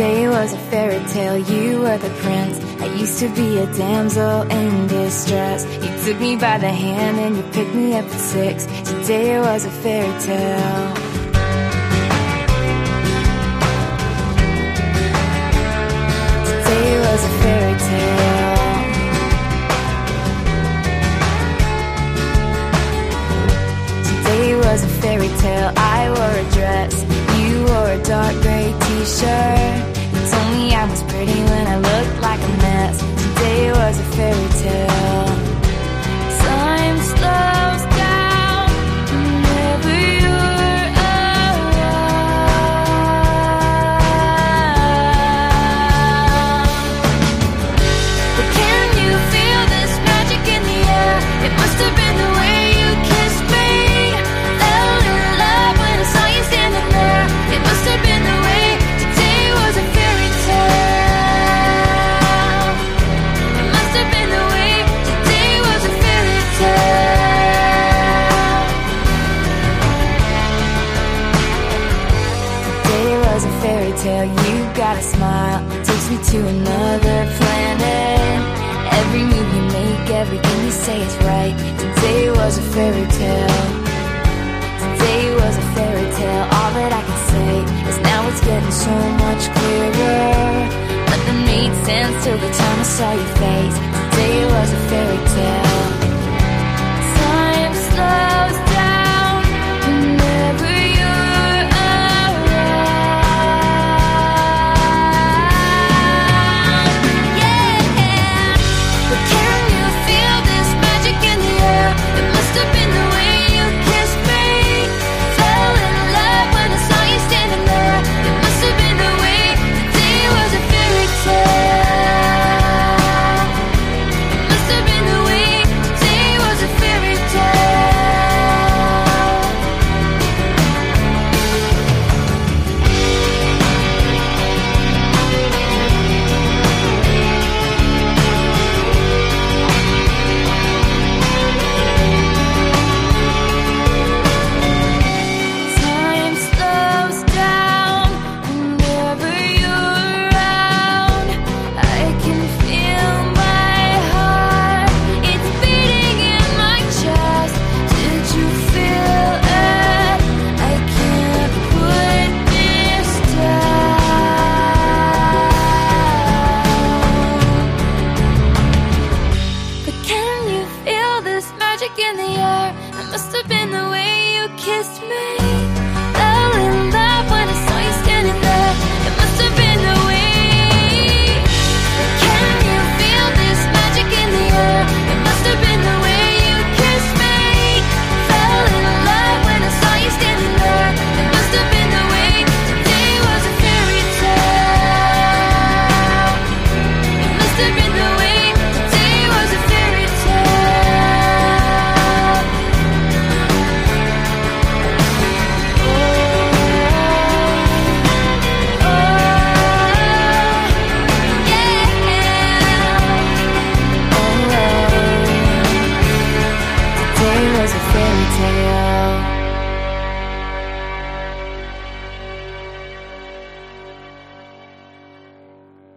was a fairy tale, you were the prince. I used to be a damsel in distress. You took me by the hand and you picked me up at six. Today was a fairy tale. Today was a fairy tale. Today was a fairy tale. I wore a dress, wore a dark gray t-shirt. You told me I was pretty when I tale. You got a smile, takes me to another planet. Every move you make, everything you say is right. Today was a fairy tale. Today was a fairy tale. All that I can say is now it's getting so much clearer. Nothing made sense till the time I saw your face. Today was a fairy tale. kiss me.